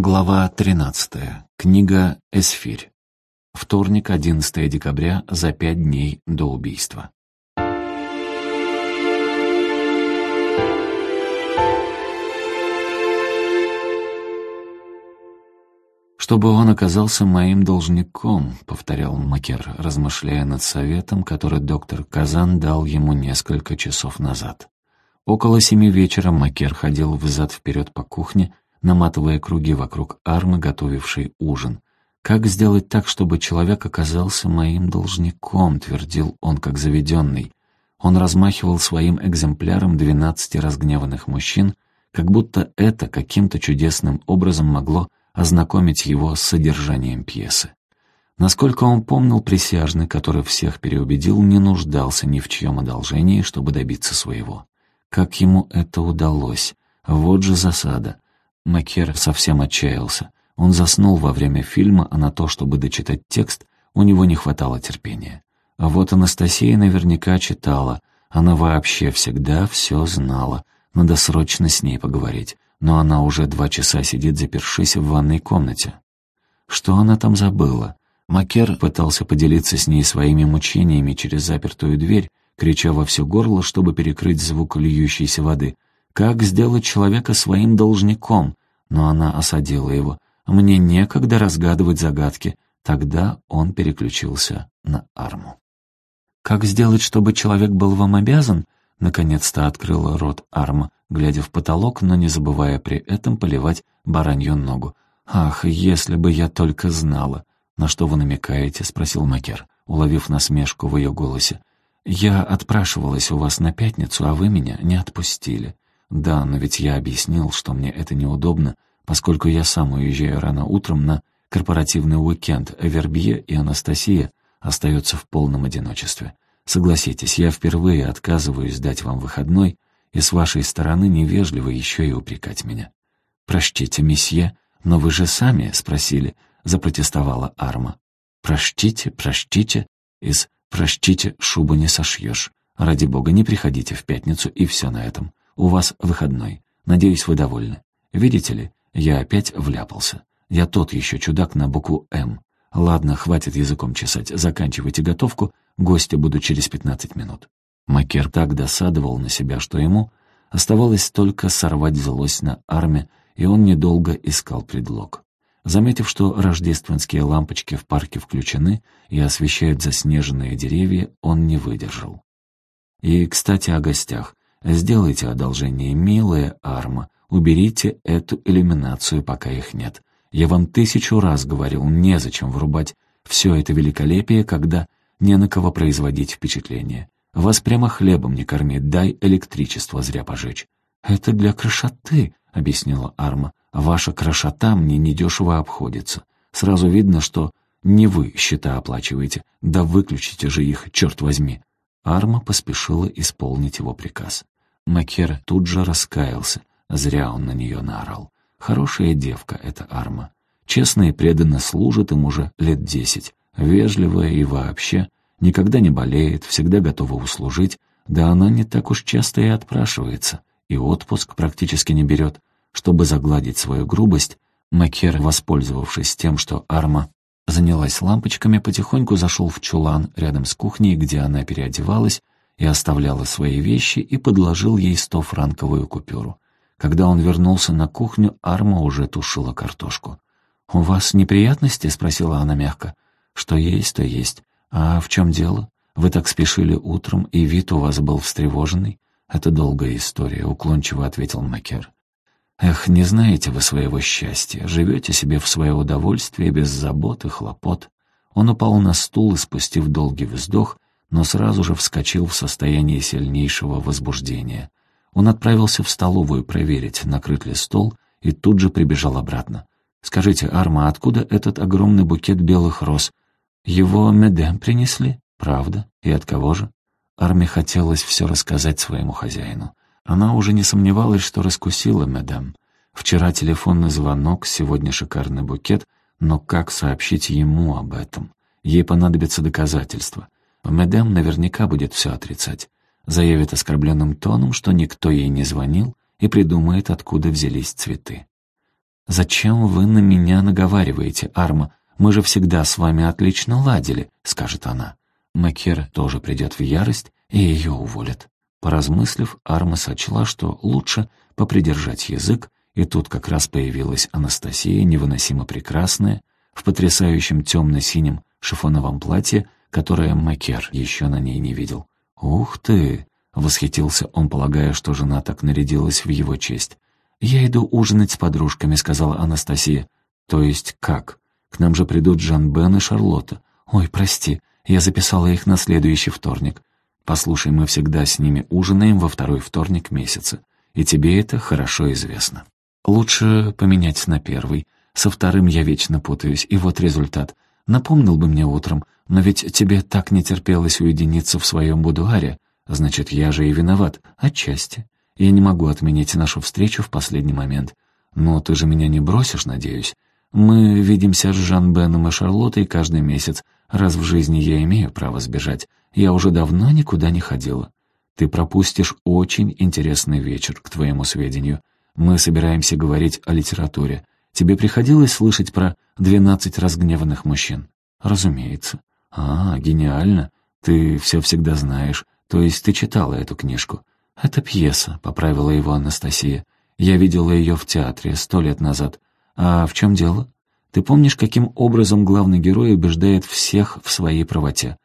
Глава 13. Книга «Эсфирь». Вторник, 11 декабря, за пять дней до убийства. «Чтобы он оказался моим должником», — повторял Макер, размышляя над советом, который доктор Казан дал ему несколько часов назад. Около семи вечера Макер ходил взад-вперед по кухне, наматывая круги вокруг армы, готовившей ужин. «Как сделать так, чтобы человек оказался моим должником?» — твердил он, как заведенный. Он размахивал своим экземпляром двенадцати разгневанных мужчин, как будто это каким-то чудесным образом могло ознакомить его с содержанием пьесы. Насколько он помнил, присяжный, который всех переубедил, не нуждался ни в чьем одолжении, чтобы добиться своего. Как ему это удалось? Вот же засада. Макер совсем отчаялся. Он заснул во время фильма, а на то, чтобы дочитать текст, у него не хватало терпения. А вот Анастасия наверняка читала. Она вообще всегда все знала. Надо срочно с ней поговорить. Но она уже два часа сидит, запершись в ванной комнате. Что она там забыла? Макер пытался поделиться с ней своими мучениями через запертую дверь, крича во все горло, чтобы перекрыть звук льющейся воды. «Как сделать человека своим должником?» Но она осадила его. «Мне некогда разгадывать загадки». Тогда он переключился на арму. «Как сделать, чтобы человек был вам обязан?» Наконец-то открыла рот арма, глядя в потолок, но не забывая при этом поливать баранью ногу. «Ах, если бы я только знала!» «На что вы намекаете?» — спросил Макер, уловив насмешку в ее голосе. «Я отпрашивалась у вас на пятницу, а вы меня не отпустили. Да, но ведь я объяснил, что мне это неудобно, поскольку я сам уезжаю рано утром на корпоративный уикенд, а Вербье и Анастасия остаются в полном одиночестве. Согласитесь, я впервые отказываюсь дать вам выходной, и с вашей стороны невежливо еще и упрекать меня. «Прочтите, месье, но вы же сами спросили», — запротестовала Арма. «Прочтите, прочтите, из «прочтите, шубу не сошьешь». Ради бога, не приходите в пятницу, и все на этом. У вас выходной. Надеюсь, вы довольны. Видите ли, я опять вляпался. Я тот еще чудак на букву «М». Ладно, хватит языком чесать, заканчивайте готовку, гости будут через пятнадцать минут. Макер так досадовал на себя, что ему оставалось только сорвать злость на арме, и он недолго искал предлог. Заметив, что рождественские лампочки в парке включены и освещают заснеженные деревья, он не выдержал. И, кстати, о гостях. Сделайте одолжение, милая Арма, уберите эту иллюминацию, пока их нет. Я вам тысячу раз говорил, незачем врубать все это великолепие, когда не на кого производить впечатление. Вас прямо хлебом не корми, дай электричество зря пожечь. «Это для красоты», — объяснила Арма. «Ваша красота мне недешево обходится. Сразу видно, что не вы счета оплачиваете. Да выключите же их, черт возьми. Арма поспешила исполнить его приказ. Макер тут же раскаялся. Зря он на нее наорал. Хорошая девка эта Арма. Честно и преданно служит им уже лет десять. Вежливая и вообще. Никогда не болеет, всегда готова услужить. Да она не так уж часто и отпрашивается. И отпуск практически не берет. Чтобы загладить свою грубость, Макер, воспользовавшись тем, что Арма занялась лампочками, потихоньку зашел в чулан рядом с кухней, где она переодевалась и оставляла свои вещи, и подложил ей стофранковую купюру. Когда он вернулся на кухню, Арма уже тушила картошку. «У вас неприятности?» — спросила она мягко. «Что есть, то есть. А в чем дело? Вы так спешили утром, и вид у вас был встревоженный?» «Это долгая история», — уклончиво ответил Макер. Эх, не знаете вы своего счастья, живете себе в свое удовольствие без забот и хлопот. Он упал на стул и, спустив долгий вздох, но сразу же вскочил в состояние сильнейшего возбуждения. Он отправился в столовую проверить, накрыт ли стол, и тут же прибежал обратно. «Скажите, Арма, откуда этот огромный букет белых роз? Его медем принесли? Правда? И от кого же?» Арме хотелось все рассказать своему хозяину. Она уже не сомневалась, что раскусила мадам. Вчера телефонный звонок, сегодня шикарный букет, но как сообщить ему об этом? Ей понадобятся доказательства. Мадам наверняка будет все отрицать. Заявит оскорбленным тоном, что никто ей не звонил, и придумает, откуда взялись цветы. «Зачем вы на меня наговариваете, Арма? Мы же всегда с вами отлично ладили», — скажет она. Макер тоже придет в ярость, и ее уволят. Поразмыслив, Арма сочла, что лучше попридержать язык, и тут как раз появилась Анастасия, невыносимо прекрасная, в потрясающем темно-синем шифоновом платье, которое Макер еще на ней не видел. «Ух ты!» — восхитился он, полагая, что жена так нарядилась в его честь. «Я иду ужинать с подружками», — сказала Анастасия. «То есть как? К нам же придут Жан Бен и Шарлотта. Ой, прости, я записала их на следующий вторник. Послушай, мы всегда с ними ужинаем во второй вторник месяца, и тебе это хорошо известно. Лучше поменять на первый. Со вторым я вечно путаюсь, и вот результат. Напомнил бы мне утром, но ведь тебе так не терпелось уединиться в своем будуаре. Значит, я же и виноват, отчасти. Я не могу отменить нашу встречу в последний момент. Но ты же меня не бросишь, надеюсь. Мы видимся с Жан-Беном и Шарлоттой каждый месяц. Раз в жизни я имею право сбежать. Я уже давно никуда не ходила. Ты пропустишь очень интересный вечер, к твоему сведению. Мы собираемся говорить о литературе. Тебе приходилось слышать про «Двенадцать разгневанных мужчин»? Разумеется. А, гениально. Ты все всегда знаешь. То есть ты читала эту книжку. «Это пьеса», — поправила его Анастасия. «Я видела ее в театре сто лет назад. А в чем дело? Ты помнишь, каким образом главный герой убеждает всех в своей правоте?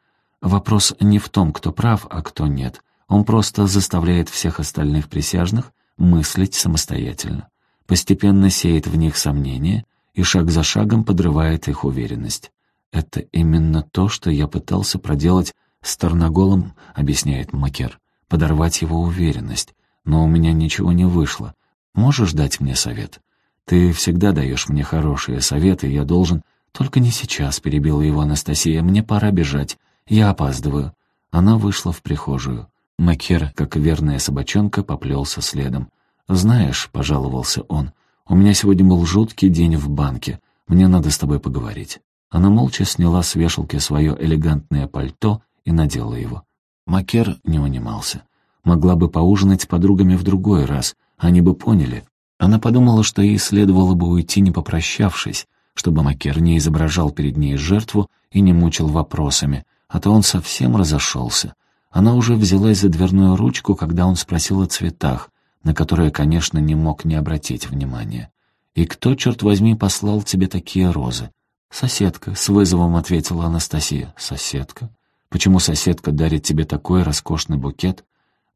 Вопрос не в том, кто прав, а кто нет. Он просто заставляет всех остальных присяжных мыслить самостоятельно. Постепенно сеет в них сомнения и шаг за шагом подрывает их уверенность. Это именно то, что я пытался проделать с Тарноголом, объясняет Макер подорвать его уверенность, но у меня ничего не вышло. Можешь дать мне совет? Ты всегда даешь мне хорошие советы, я должен... Только не сейчас, перебила его Анастасия, мне пора бежать. Я опаздываю. Она вышла в прихожую. Макер, как верная собачонка, поплелся следом. «Знаешь», — пожаловался он, — «у меня сегодня был жуткий день в банке. Мне надо с тобой поговорить». Она молча сняла с вешалки свое элегантное пальто и надела его. Макер не унимался. Могла бы поужинать с подругами в другой раз, они бы поняли. Она подумала, что ей следовало бы уйти, не попрощавшись, чтобы Макер не изображал перед ней жертву и не мучил вопросами, а то он совсем разошелся. Она уже взялась за дверную ручку, когда он спросил о цветах, на которые, конечно, не мог не обратить внимания. «И кто, черт возьми, послал тебе такие розы?» «Соседка», — с вызовом ответила Анастасия. «Соседка? Почему соседка дарит тебе такой роскошный букет?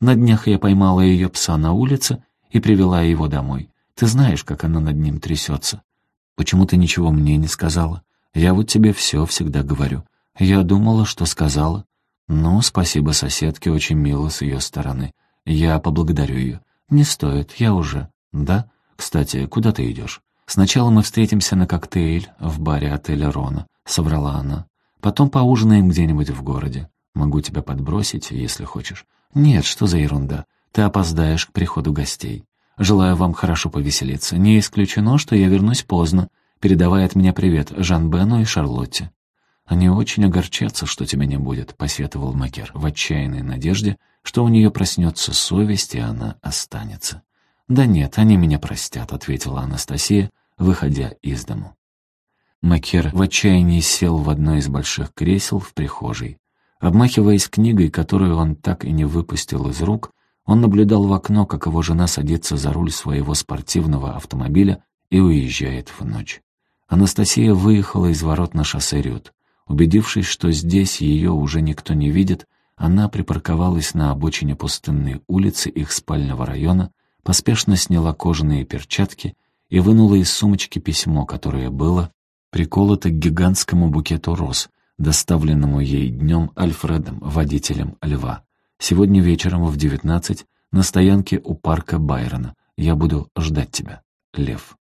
На днях я поймала ее пса на улице и привела его домой. Ты знаешь, как она над ним трясется. Почему ты ничего мне не сказала? Я вот тебе все всегда говорю. Я думала, что сказала. Ну, спасибо соседке, очень мило с ее стороны. Я поблагодарю ее. Не стоит, я уже. Да? Кстати, куда ты идешь? Сначала мы встретимся на коктейль в баре отеля Рона, соврала она. Потом поужинаем где-нибудь в городе. Могу тебя подбросить, если хочешь. Нет, что за ерунда. Ты опоздаешь к приходу гостей. Желаю вам хорошо повеселиться. Не исключено, что я вернусь поздно. Передавай от меня привет Жан-Бену и Шарлотте. Они очень огорчатся, что тебя не будет, посетовал Макер в отчаянной надежде, что у нее проснется совесть, и она останется. «Да нет, они меня простят», — ответила Анастасия, выходя из дому. Макер в отчаянии сел в одно из больших кресел в прихожей. Обмахиваясь книгой, которую он так и не выпустил из рук, он наблюдал в окно, как его жена садится за руль своего спортивного автомобиля и уезжает в ночь. Анастасия выехала из ворот на шоссе Рют. Убедившись, что здесь ее уже никто не видит, она припарковалась на обочине пустынной улицы их спального района, поспешно сняла кожаные перчатки и вынула из сумочки письмо, которое было приколота к гигантскому букету роз, доставленному ей днем Альфредом, водителем льва. Сегодня вечером в девятнадцать на стоянке у парка Байрона. Я буду ждать тебя, Лев.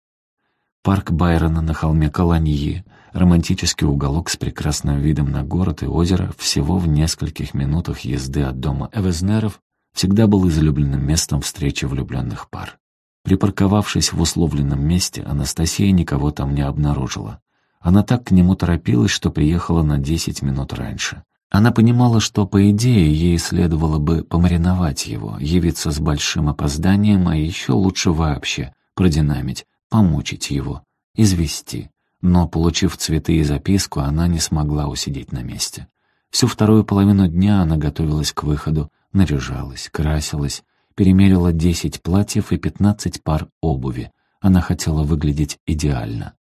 Парк Байрона на холме Колоньи, романтический уголок с прекрасным видом на город и озеро, всего в нескольких минутах езды от дома Эвезнеров, всегда был излюбленным местом встречи влюбленных пар. Припарковавшись в условленном месте, Анастасия никого там не обнаружила. Она так к нему торопилась, что приехала на десять минут раньше. Она понимала, что, по идее, ей следовало бы помариновать его, явиться с большим опозданием, а еще лучше вообще продинамить, помучить его, извести. Но, получив цветы и записку, она не смогла усидеть на месте. Всю вторую половину дня она готовилась к выходу, наряжалась, красилась, перемерила десять платьев и пятнадцать пар обуви. Она хотела выглядеть идеально.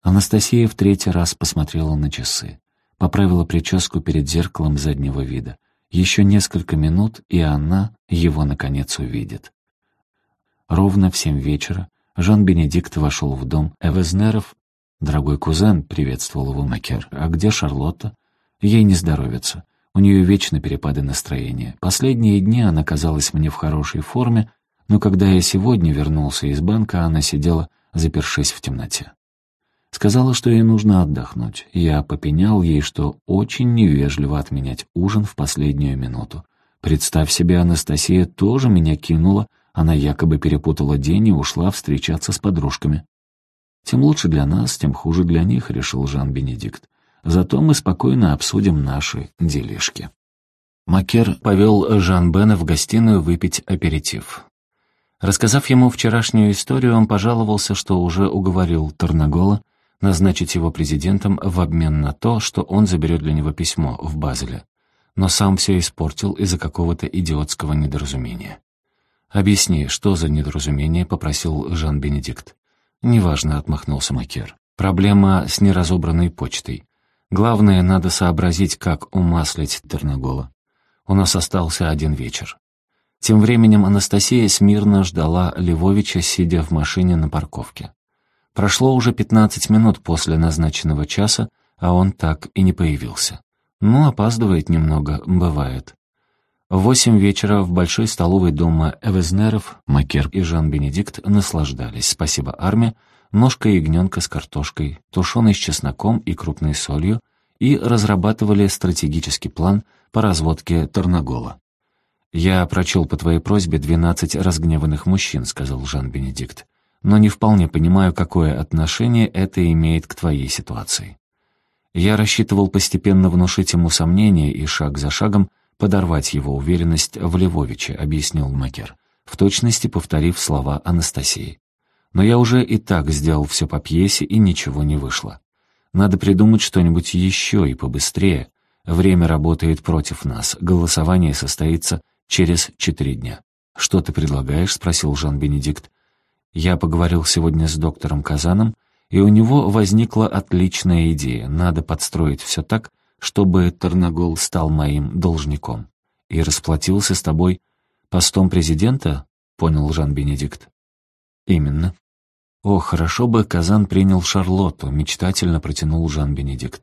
Анастасия в третий раз посмотрела на часы. Поправила прическу перед зеркалом заднего вида. Еще несколько минут, и она его, наконец, увидит. Ровно в семь вечера Жан-Бенедикт вошел в дом Эвезнеров. «Дорогой кузен», — приветствовал его Макер, — «а где Шарлотта?» «Ей не здоровится. У нее вечно перепады настроения. Последние дни она казалась мне в хорошей форме, но когда я сегодня вернулся из банка, она сидела, запершись в темноте. Сказала, что ей нужно отдохнуть. Я попенял ей, что очень невежливо отменять ужин в последнюю минуту. Представь себе, Анастасия тоже меня кинула, она якобы перепутала день и ушла встречаться с подружками. «Тем лучше для нас, тем хуже для них», — решил Жан-Бенедикт. Зато мы спокойно обсудим наши делишки. Макер повел Жан-Бена в гостиную выпить аперитив. Рассказав ему вчерашнюю историю, он пожаловался, что уже уговорил Тарнагола назначить его президентом в обмен на то, что он заберет для него письмо в Базеле. Но сам все испортил из-за какого-то идиотского недоразумения. «Объясни, что за недоразумение?» — попросил Жан-Бенедикт. «Неважно», — отмахнулся Макер. «Проблема с неразобранной почтой. Главное, надо сообразить, как умаслить Терногола. У нас остался один вечер. Тем временем Анастасия смирно ждала Львовича, сидя в машине на парковке. Прошло уже пятнадцать минут после назначенного часа, а он так и не появился. Ну, опаздывает немного, бывает. Восемь вечера в большой столовой дома Эвезнеров Макер и Жан-Бенедикт наслаждались, спасибо армии, ножка ягненка с картошкой, тушеной с чесноком и крупной солью, и разрабатывали стратегический план по разводке Тарнагола. «Я прочел по твоей просьбе двенадцать разгневанных мужчин», — сказал Жан-Бенедикт, «но не вполне понимаю, какое отношение это имеет к твоей ситуации». Я рассчитывал постепенно внушить ему сомнения и шаг за шагом подорвать его уверенность в Львовиче, объяснил Макер, в точности повторив слова Анастасии. Но я уже и так сделал все по пьесе, и ничего не вышло. Надо придумать что-нибудь еще и побыстрее. Время работает против нас. Голосование состоится через четыре дня. «Что ты предлагаешь?» — спросил Жан-Бенедикт. «Я поговорил сегодня с доктором Казаном, и у него возникла отличная идея. Надо подстроить все так, чтобы Тарнагол стал моим должником. И расплатился с тобой постом президента?» — понял Жан-Бенедикт. «Именно. «О, хорошо бы Казан принял Шарлотту», — мечтательно протянул Жан-Бенедикт.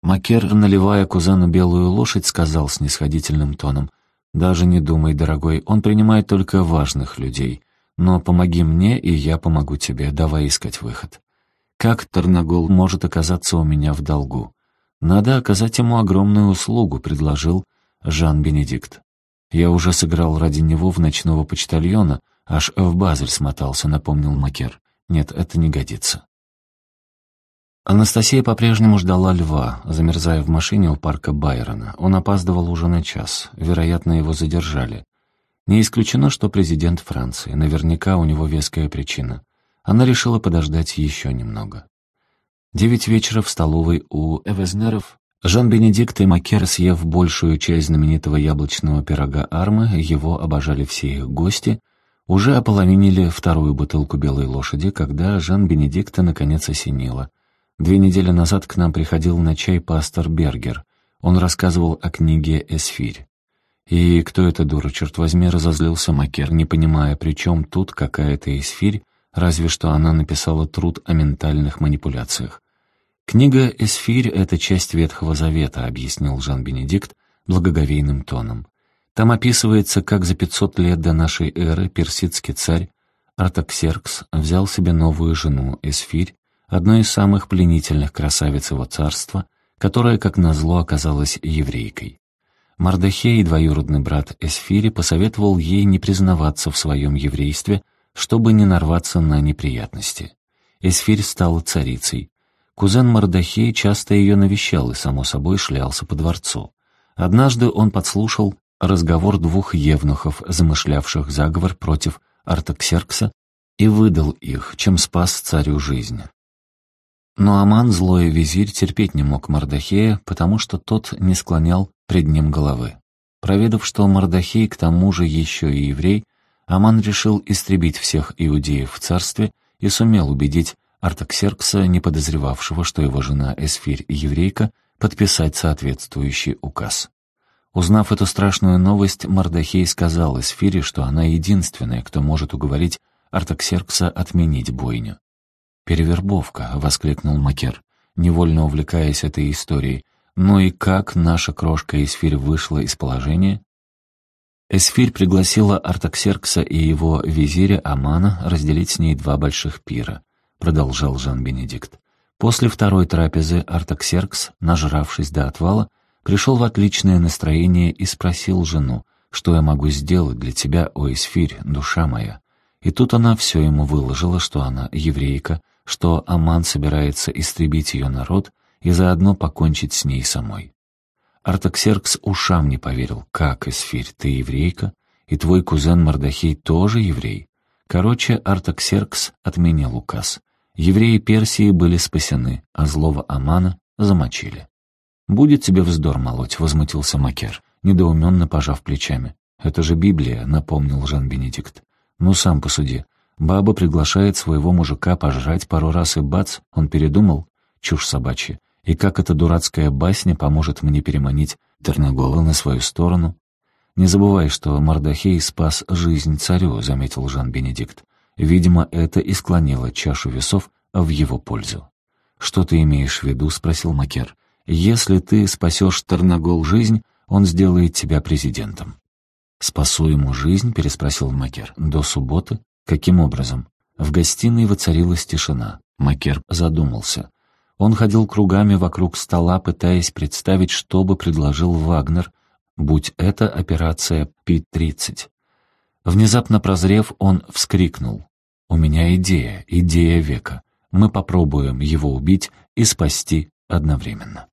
Макер, наливая кузену белую лошадь, сказал с нисходительным тоном, «Даже не думай, дорогой, он принимает только важных людей. Но помоги мне, и я помогу тебе, давай искать выход. Как Тарнагол может оказаться у меня в долгу? Надо оказать ему огромную услугу», — предложил Жан-Бенедикт. «Я уже сыграл ради него в ночного почтальона, аж в Базель смотался», — напомнил Макер. Нет, это не годится. Анастасия по-прежнему ждала льва, замерзая в машине у парка Байрона. Он опаздывал уже на час, вероятно, его задержали. Не исключено, что президент Франции, наверняка у него веская причина. Она решила подождать еще немного. Девять вечера в столовой у Эвезнеров Жан-Бенедикт и Макер, съев большую часть знаменитого яблочного пирога Армы, его обожали все их гости — уже ополовинили вторую бутылку белой лошади, когда Жан-Бенедикта наконец осенило. Две недели назад к нам приходил на чай пастор Бергер. Он рассказывал о книге «Эсфирь». И кто эта дура, черт возьми, разозлился Макер, не понимая, при чем тут какая-то эсфирь, разве что она написала труд о ментальных манипуляциях. «Книга «Эсфирь» — это часть Ветхого Завета», — объяснил Жан-Бенедикт благоговейным тоном. Там описывается, как за 500 лет до нашей эры персидский царь Артаксеркс взял себе новую жену Эсфирь, одной из самых пленительных красавиц его царства, которая, как назло, оказалась еврейкой. Мардахей, двоюродный брат Эсфири, посоветовал ей не признаваться в своем еврействе, чтобы не нарваться на неприятности. Эсфирь стала царицей. Кузен Мардахей часто ее навещал и, само собой, шлялся по дворцу. Однажды он подслушал разговор двух евнухов, замышлявших заговор против Артаксеркса и выдал их, чем спас царю жизнь. Но Аман, злой визирь, терпеть не мог Мардахея, потому что тот не склонял пред ним головы. Проведав, что Мардахей к тому же еще и еврей, Аман решил истребить всех иудеев в царстве и сумел убедить Артаксеркса, не подозревавшего, что его жена Эсфирь еврейка, подписать соответствующий указ. Узнав эту страшную новость, Мардахей сказал Эсфире, что она единственная, кто может уговорить Артаксеркса отменить бойню. «Перевербовка», — воскликнул Макер, невольно увлекаясь этой историей. «Ну и как наша крошка Эсфирь вышла из положения?» Эсфирь пригласила Артаксеркса и его визиря Амана разделить с ней два больших пира, продолжал Жан-Бенедикт. После второй трапезы Артаксеркс, нажравшись до отвала, пришел в отличное настроение и спросил жену, что я могу сделать для тебя, о Эсфирь, душа моя. И тут она все ему выложила, что она еврейка, что Аман собирается истребить ее народ и заодно покончить с ней самой. Артаксеркс ушам не поверил. «Как, Эсфирь, ты еврейка? И твой кузен Мардахей тоже еврей?» Короче, Артаксеркс отменил указ. Евреи Персии были спасены, а злого Амана замочили. «Будет тебе вздор молоть», — возмутился Макер, недоуменно пожав плечами. «Это же Библия», — напомнил Жан-Бенедикт. «Ну, сам посуди. Баба приглашает своего мужика пожрать пару раз и бац, он передумал. Чушь собачья. И как эта дурацкая басня поможет мне переманить Терногола на свою сторону? «Не забывай, что Мардахей спас жизнь царю», — заметил Жан-Бенедикт. Видимо, это и склонило чашу весов в его пользу. «Что ты имеешь в виду?» — спросил Макер. «Если ты спасешь Терногол жизнь, он сделает тебя президентом». «Спасу ему жизнь?» — переспросил Макер. «До субботы? Каким образом?» В гостиной воцарилась тишина. Макер задумался. Он ходил кругами вокруг стола, пытаясь представить, что бы предложил Вагнер, будь это операция Пи-30. Внезапно прозрев, он вскрикнул. «У меня идея, идея века. Мы попробуем его убить и спасти одновременно».